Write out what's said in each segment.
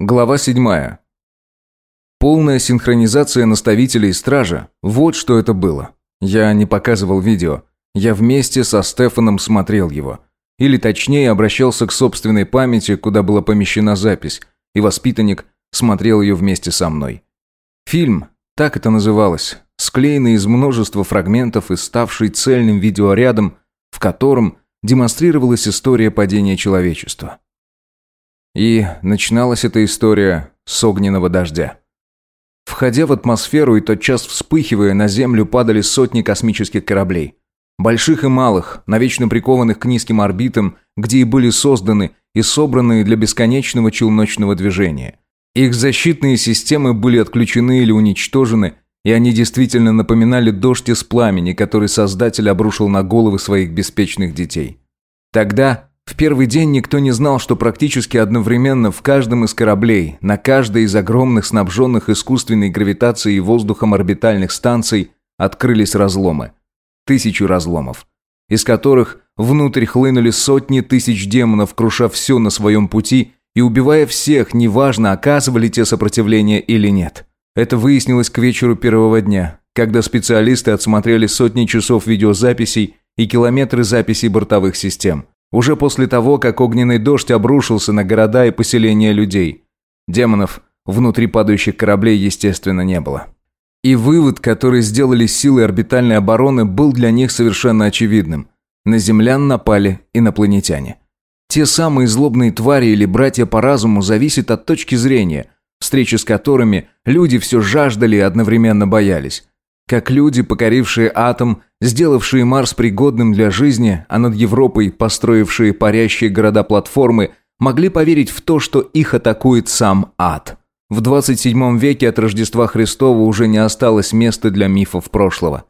Глава 7. Полная синхронизация наставителей и стража. Вот что это было. Я не показывал видео. Я вместе со Стефаном смотрел его. Или точнее, обращался к собственной памяти, куда была помещена запись, и воспитанник смотрел ее вместе со мной. Фильм, так это называлось, склеенный из множества фрагментов и ставший цельным видеорядом, в котором демонстрировалась история падения человечества. И начиналась эта история с огненного дождя. Входя в атмосферу и тотчас вспыхивая, на Землю падали сотни космических кораблей. Больших и малых, навечно прикованных к низким орбитам, где и были созданы и собраны для бесконечного челночного движения. Их защитные системы были отключены или уничтожены, и они действительно напоминали дождь из пламени, который Создатель обрушил на головы своих беспечных детей. Тогда в первый день никто не знал, что практически одновременно в каждом из кораблей, на каждой из огромных снабженных искусственной гравитацией и воздухом орбитальных станций открылись разломы. Тысячу разломов, из которых внутрь хлынули сотни тысяч демонов, круша все на своем пути и убивая всех, неважно, оказывали те сопротивление или нет. Это выяснилось к вечеру первого дня, когда специалисты отсмотрели сотни часов видеозаписей и километры записей бортовых систем. Уже после того, как огненный дождь обрушился на города и поселения людей. Демонов внутри падающих кораблей, естественно, не было. И вывод, который сделали силы орбитальной обороны, был для них совершенно очевидным. На землян напали инопланетяне. Те самые злобные твари или братья по разуму зависят от точки зрения, встречи с которыми люди все жаждали и одновременно боялись. Как люди, покорившие атом, сделавшие Марс пригодным для жизни, а над Европой построившие парящие города-платформы, могли поверить в то, что их атакует сам ад. В 27 веке от Рождества Христова уже не осталось места для мифов прошлого.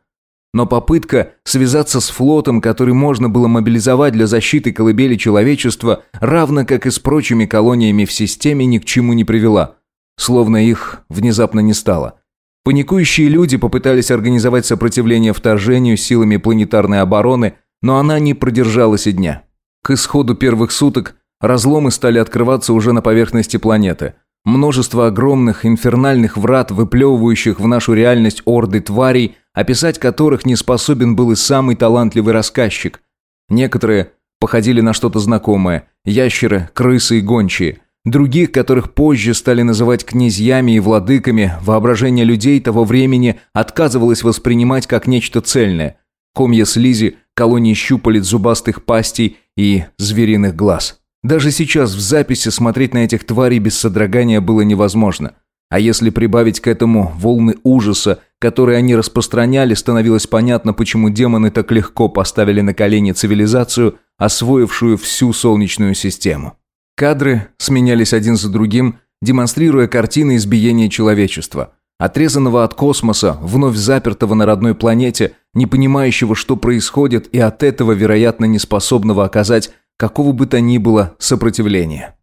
Но попытка связаться с флотом, который можно было мобилизовать для защиты колыбели человечества, равно как и с прочими колониями в системе, ни к чему не привела. Словно их внезапно не стало. Паникующие люди попытались организовать сопротивление вторжению силами планетарной обороны, но она не продержалась и дня. К исходу первых суток разломы стали открываться уже на поверхности планеты. Множество огромных инфернальных врат, выплевывающих в нашу реальность орды тварей, описать которых не способен был и самый талантливый рассказчик. Некоторые походили на что-то знакомое – ящеры, крысы и гончие – Других, которых позже стали называть князьями и владыками, воображение людей того времени отказывалось воспринимать как нечто цельное. Комья слизи, колонии щупалец зубастых пастей и звериных глаз. Даже сейчас в записи смотреть на этих тварей без содрогания было невозможно. А если прибавить к этому волны ужаса, которые они распространяли, становилось понятно, почему демоны так легко поставили на колени цивилизацию, освоившую всю Солнечную систему. Кадры сменялись один за другим, демонстрируя картины избиения человечества. Отрезанного от космоса, вновь запертого на родной планете, не понимающего, что происходит, и от этого, вероятно, не способного оказать какого бы то ни было сопротивления.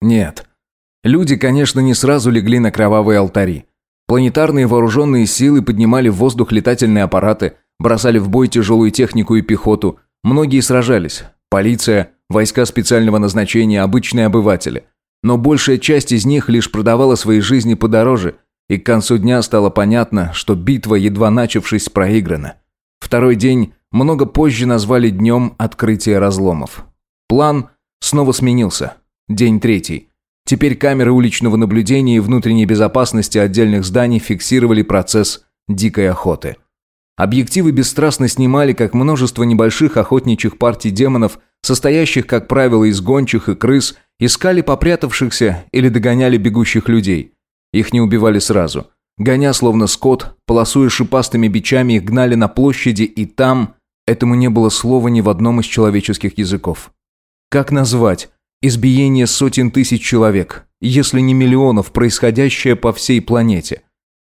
Нет. Люди, конечно, не сразу легли на кровавые алтари. Планетарные вооруженные силы поднимали в воздух летательные аппараты, бросали в бой тяжелую технику и пехоту. Многие сражались. Полиция, войска специального назначения, обычные обыватели. Но большая часть из них лишь продавала свои жизни подороже, и к концу дня стало понятно, что битва, едва начавшись, проиграна. Второй день много позже назвали днем открытия разломов. План снова сменился. День третий. Теперь камеры уличного наблюдения и внутренней безопасности отдельных зданий фиксировали процесс дикой охоты. Объективы бесстрастно снимали, как множество небольших охотничьих партий демонов – состоящих, как правило, из гончих и крыс, искали попрятавшихся или догоняли бегущих людей. Их не убивали сразу. Гоня, словно скот, полосуя шипастыми бичами, их гнали на площади, и там этому не было слова ни в одном из человеческих языков. Как назвать избиение сотен тысяч человек, если не миллионов, происходящее по всей планете?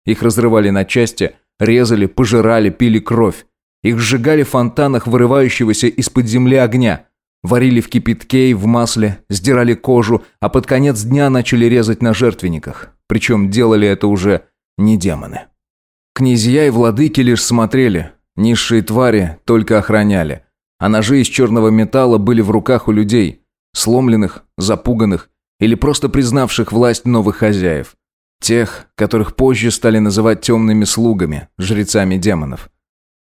Их разрывали на части, резали, пожирали, пили кровь. Их сжигали в фонтанах вырывающегося из-под земли огня. Варили в кипятке и в масле, сдирали кожу, а под конец дня начали резать на жертвенниках. Причем делали это уже не демоны. Князья и владыки лишь смотрели, низшие твари только охраняли. А ножи из черного металла были в руках у людей, сломленных, запуганных или просто признавших власть новых хозяев. Тех, которых позже стали называть темными слугами, жрецами демонов.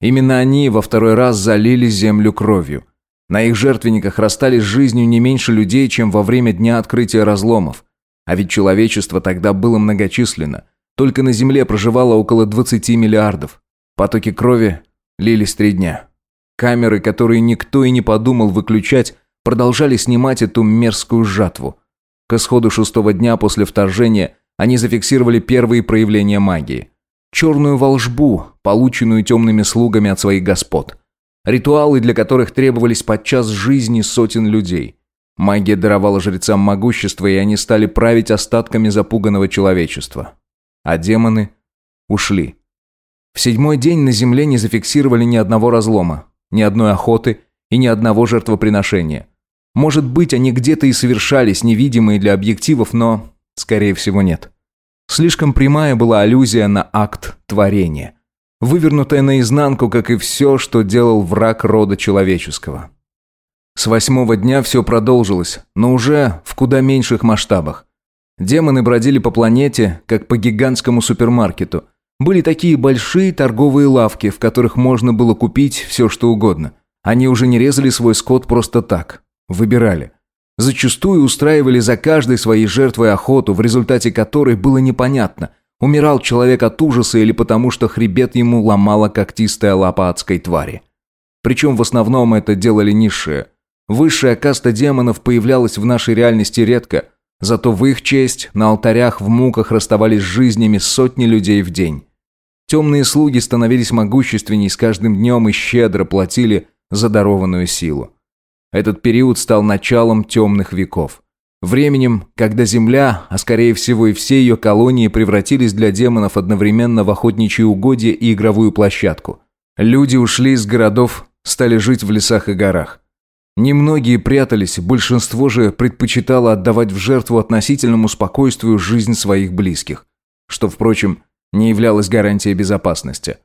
Именно они во второй раз залили землю кровью. На их жертвенниках расстались жизнью не меньше людей, чем во время дня открытия разломов. А ведь человечество тогда было многочисленно. Только на Земле проживало около 20 миллиардов. Потоки крови лились три дня. Камеры, которые никто и не подумал выключать, продолжали снимать эту мерзкую жатву. К исходу шестого дня после вторжения они зафиксировали первые проявления магии. Черную волжбу, полученную темными слугами от своих господ. Ритуалы, для которых требовались подчас жизни сотен людей. Магия даровала жрецам могущество, и они стали править остатками запуганного человечества. А демоны ушли. В седьмой день на земле не зафиксировали ни одного разлома, ни одной охоты и ни одного жертвоприношения. Может быть, они где-то и совершались, невидимые для объективов, но, скорее всего, нет. Слишком прямая была аллюзия на акт творения. Вывернутая наизнанку, как и все, что делал враг рода человеческого. С восьмого дня все продолжилось, но уже в куда меньших масштабах. Демоны бродили по планете, как по гигантскому супермаркету. Были такие большие торговые лавки, в которых можно было купить все, что угодно. Они уже не резали свой скот просто так. Выбирали. Зачастую устраивали за каждой своей жертвой охоту, в результате которой было непонятно, умирал человек от ужаса или потому, что хребет ему ломала когтистая лапа адской твари. Причем в основном это делали низшие. Высшая каста демонов появлялась в нашей реальности редко, зато в их честь на алтарях в муках расставались с жизнями сотни людей в день. Темные слуги становились могущественней с каждым днем и щедро платили за дарованную силу. Этот период стал началом темных веков. Временем, когда Земля, а скорее всего и все ее колонии превратились для демонов одновременно в охотничьи угодья и игровую площадку. Люди ушли из городов, стали жить в лесах и горах. Немногие прятались, большинство же предпочитало отдавать в жертву относительному спокойствию жизнь своих близких, что, впрочем, не являлось гарантией безопасности.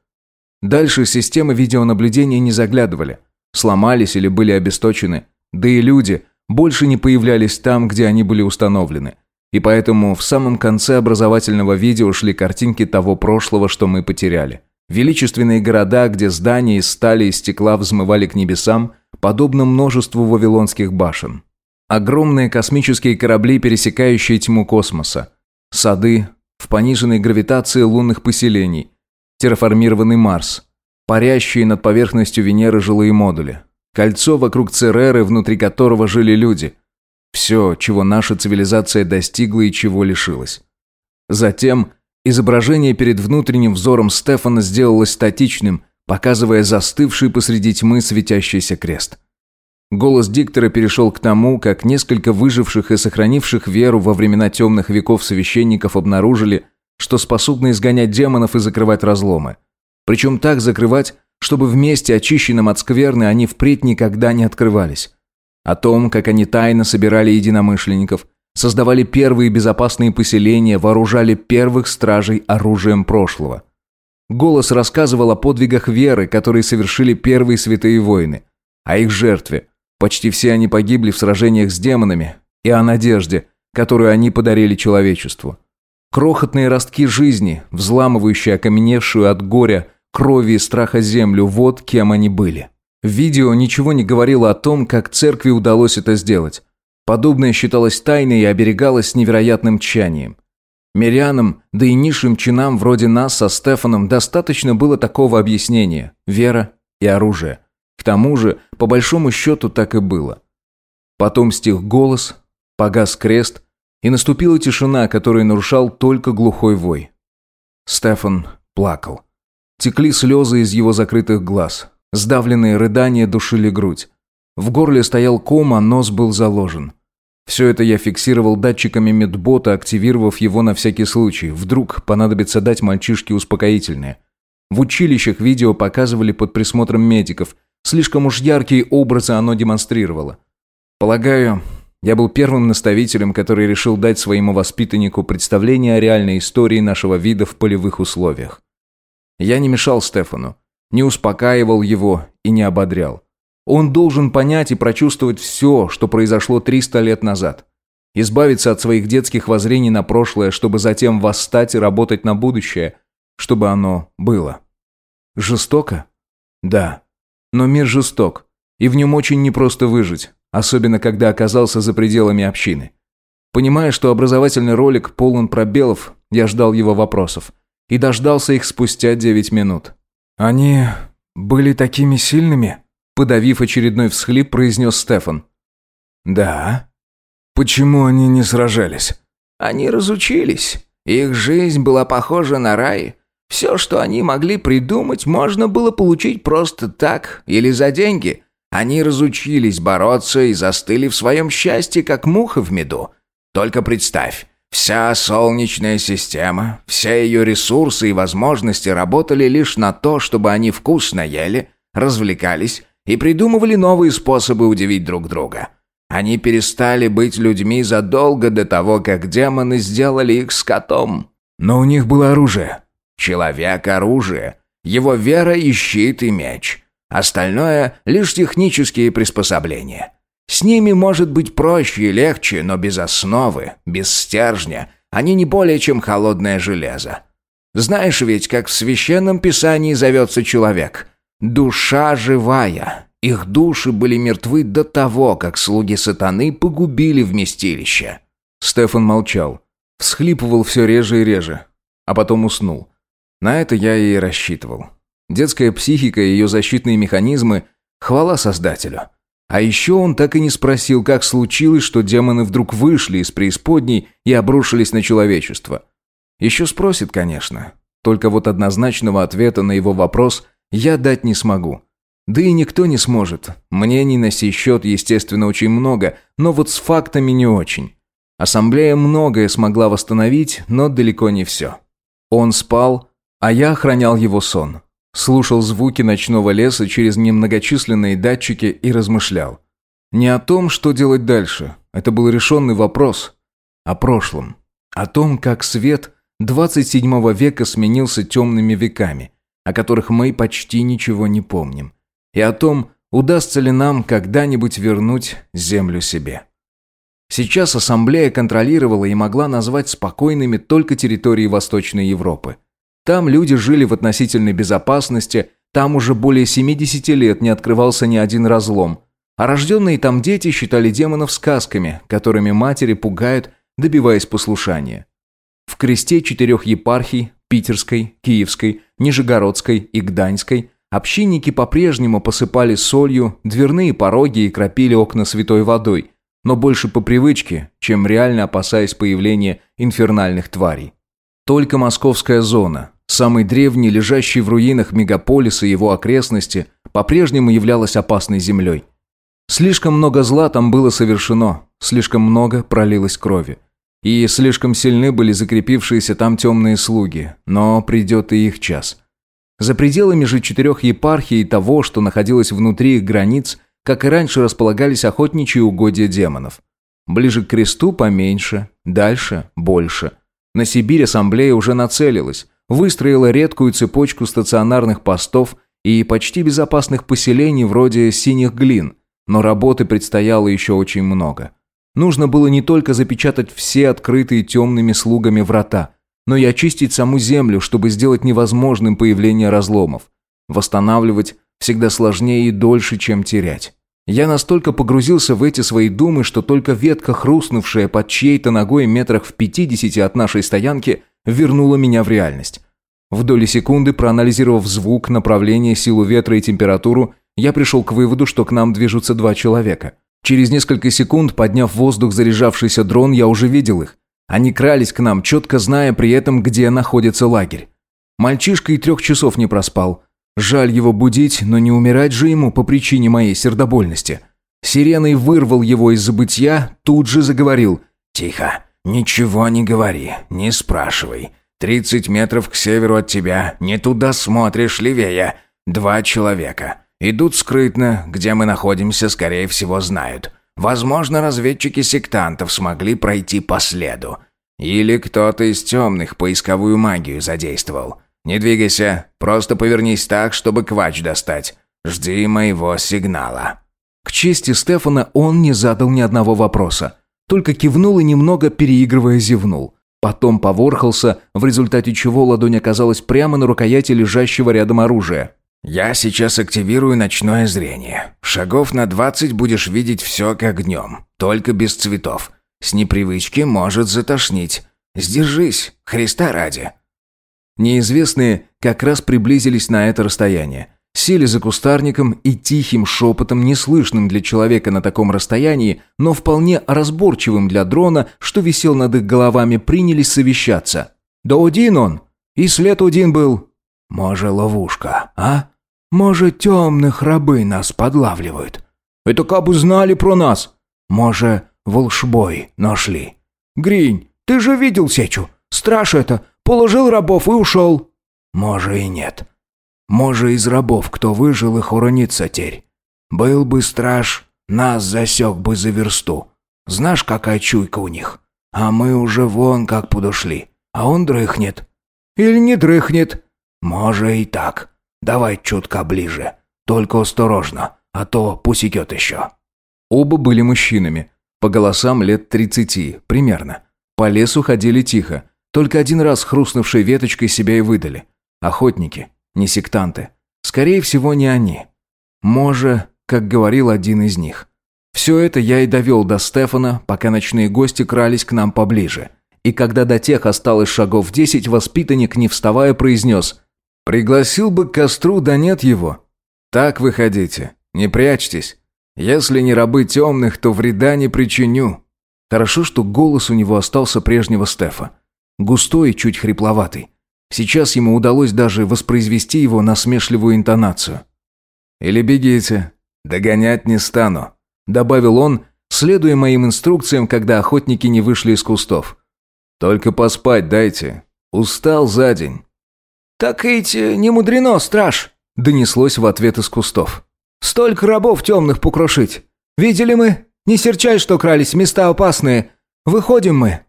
Дальше системы видеонаблюдения не заглядывали, сломались или были обесточены, да и люди больше не появлялись там, где они были установлены. И поэтому в самом конце образовательного видео шли картинки того прошлого, что мы потеряли. Величественные города, где здания из стали и стекла взмывали к небесам, подобно множеству вавилонских башен. Огромные космические корабли, пересекающие тьму космоса. Сады в пониженной гравитации лунных поселений. Терраформированный Марс. Парящие над поверхностью Венеры жилые модули. Кольцо вокруг Цереры, внутри которого жили люди. Все, чего наша цивилизация достигла и чего лишилась. Затем Изображение перед внутренним взором Стефана сделалось статичным, показывая застывший посреди тьмы светящийся крест. Голос диктора перешел к тому, как несколько выживших и сохранивших веру во времена темных веков священников обнаружили, что способны изгонять демонов и закрывать разломы. Причем так закрывать, чтобы вместе, очищенным от скверны, они впредь никогда не открывались. О том, как они тайно собирали единомышленников – создавали первые безопасные поселения, вооружали первых стражей оружием прошлого. Голос рассказывал о подвигах веры, которые совершили первые святые воины, о их жертве. Почти все они погибли в сражениях с демонами, и о надежде, которую они подарили человечеству. Крохотные ростки жизни, взламывающие окаменевшую от горя, крови и страха землю, вот кем они были. Видео ничего не говорило о том, как церкви удалось это сделать. Подобное считалось тайной и оберегалось невероятным тщанием. Мирянам, да и низшим чинам вроде нас со Стефаном достаточно было такого объяснения – вера и оружие. К тому же, по большому счету, так и было. Потом стих голос, погас крест, и наступила тишина, которую нарушал только глухой вой. Стефан плакал. Текли слезы из его закрытых глаз. Сдавленные рыдания душили грудь. В горле стоял ком, а нос был заложен. Все это я фиксировал датчиками медбота, активировав его на всякий случай. Вдруг понадобится дать мальчишке успокоительное. В училищах видео показывали под присмотром медиков. Слишком уж яркие образы оно демонстрировало. Полагаю, я был первым наставителем, который решил дать своему воспитаннику представление о реальной истории нашего вида в полевых условиях. Я не мешал Стефану, не успокаивал его и не ободрял. Он должен понять и прочувствовать все, что произошло 300 лет назад. Избавиться от своих детских воззрений на прошлое, чтобы затем восстать и работать на будущее, чтобы оно было. Жестоко? Да. Но мир жесток, и в нем очень непросто выжить, особенно когда оказался за пределами общины. Понимая, что образовательный ролик полон пробелов, я ждал его вопросов. И дождался их спустя девять минут. «Они были такими сильными?» Подавив очередной всхлип, произнес Стефан. «Да. Почему они не сражались?» «Они разучились. Их жизнь была похожа на рай. Все, что они могли придумать, можно было получить просто так или за деньги. Они разучились бороться и застыли в своем счастье, как муха в меду. Только представь, вся Солнечная система, все ее ресурсы и возможности работали лишь на то, чтобы они вкусно ели, развлекались и придумывали новые способы удивить друг друга. Они перестали быть людьми задолго до того, как демоны сделали их скотом. Но у них было оружие. Человек – оружие. Его вера и щит и меч. Остальное – лишь технические приспособления. С ними может быть проще и легче, но без основы, без стержня, они не более чем холодное железо. Знаешь ведь, как в священном писании зовется человек? Душа живая. Их души были мертвы до того, как слуги сатаны погубили вместилище. Стефан молчал. Всхлипывал все реже и реже. А потом уснул. На это я и рассчитывал. Детская психика и ее защитные механизмы – хвала Создателю. А еще он так и не спросил, как случилось, что демоны вдруг вышли из преисподней и обрушились на человечество. Еще спросит, конечно. Только вот однозначного ответа на его вопрос я дать не смогу. Да и никто не сможет. Мнений на сей счет, естественно, очень много, но вот с фактами не очень. Ассамблея многое смогла восстановить, но далеко не все. Он спал, а я охранял его сон. Слушал звуки ночного леса через немногочисленные датчики и размышлял. Не о том, что делать дальше. Это был решенный вопрос. О прошлом. О том, как свет 27 века сменился темными веками, о которых мы почти ничего не помним. И о том, удастся ли нам когда-нибудь вернуть землю себе. Сейчас ассамблея контролировала и могла назвать спокойными только территории Восточной Европы – там люди жили в относительной безопасности, там уже более 70 лет не открывался ни один разлом. А рожденные там дети считали демонов сказками, которыми матери пугают, добиваясь послушания. В кресте четырех епархий – Питерской, Киевской, Нижегородской и Гданьской – общинники по-прежнему посыпали солью дверные пороги и кропили окна святой водой, но больше по привычке, чем реально опасаясь появления инфернальных тварей. Только московская зона, самый древний, лежащий в руинах мегаполиса и его окрестности, по-прежнему являлась опасной землей. Слишком много зла там было совершено, слишком много пролилось крови. И слишком сильны были закрепившиеся там темные слуги, но придет и их час. За пределами же четырех епархий и того, что находилось внутри их границ, как и раньше располагались охотничьи угодья демонов. Ближе к кресту поменьше, дальше больше. На Сибирь ассамблея уже нацелилась, выстроила редкую цепочку стационарных постов и почти безопасных поселений вроде «синих глин», но работы предстояло еще очень много. Нужно было не только запечатать все открытые темными слугами врата, но и очистить саму землю, чтобы сделать невозможным появление разломов. Восстанавливать всегда сложнее и дольше, чем терять. Я настолько погрузился в эти свои думы, что только ветка, хрустнувшая под чьей-то ногой метрах в пятидесяти от нашей стоянки, вернула меня в реальность. В доли секунды, проанализировав звук, направление, силу ветра и температуру, я пришел к выводу, что к нам движутся два человека. Через несколько секунд, подняв в воздух заряжавшийся дрон, я уже видел их. Они крались к нам, четко зная при этом, где находится лагерь. Мальчишка и трех часов не проспал. Жаль его будить, но не умирать же ему по причине моей сердобольности. Сиреной вырвал его из забытья, тут же заговорил. «Тихо, ничего не говори, не спрашивай. Тридцать метров к северу от тебя, не туда смотришь, левее. Два человека. Идут скрытно, где мы находимся, скорее всего, знают. Возможно, разведчики сектантов смогли пройти по следу. Или кто-то из темных поисковую магию задействовал. «Не двигайся, просто повернись так, чтобы квач достать. Жди моего сигнала». К чести Стефана он не задал ни одного вопроса. Только кивнул и немного переигрывая зевнул. Потом поворхался, в результате чего ладонь оказалась прямо на рукояти лежащего рядом оружия. «Я сейчас активирую ночное зрение. Шагов на двадцать будешь видеть все как днем, только без цветов. С непривычки может затошнить. Сдержись, Христа ради». Неизвестные как раз приблизились на это расстояние. Сели за кустарником и тихим шепотом, неслышным для человека на таком расстоянии, но вполне разборчивым для дрона, что висел над их головами, принялись совещаться. «Да один он! И след один был!» «Може, ловушка, а? Може, темных рабы нас подлавливают?» «Это кабы знали про нас!» «Може, волшбой нашли?» «Гринь, ты же видел сечу! Страж это! Положил рабов и ушел!» «Може и нет. Може, из рабов кто выжил и хоронится теперь. Был бы страж, нас засек бы за версту. Знаешь, какая чуйка у них? А мы уже вон как подошли. А он дрыхнет. Или не дрыхнет? Може и так. Давай чутка ближе. Только осторожно, а то пусекет еще. Оба были мужчинами. По голосам лет тридцати, примерно. По лесу ходили тихо. Только один раз хрустнувшей веточкой себя и выдали. Охотники не сектанты. Скорее всего, не они. Може, как говорил один из них. Все это я и довел до Стефана, пока ночные гости крались к нам поближе. И когда до тех осталось шагов десять, воспитанник, не вставая, произнес «Пригласил бы к костру, да нет его. Так выходите, не прячьтесь. Если не рабы темных, то вреда не причиню». Хорошо, что голос у него остался прежнего Стефа. Густой и чуть хрипловатый. Сейчас ему удалось даже воспроизвести его насмешливую интонацию. «Или бегите, догонять не стану», — добавил он, следуя моим инструкциям, когда охотники не вышли из кустов. «Только поспать дайте. Устал за день». «Так ведь не мудрено, страж», — донеслось в ответ из кустов. «Столько рабов темных покрушить. Видели мы? Не серчай, что крались, места опасные. Выходим мы».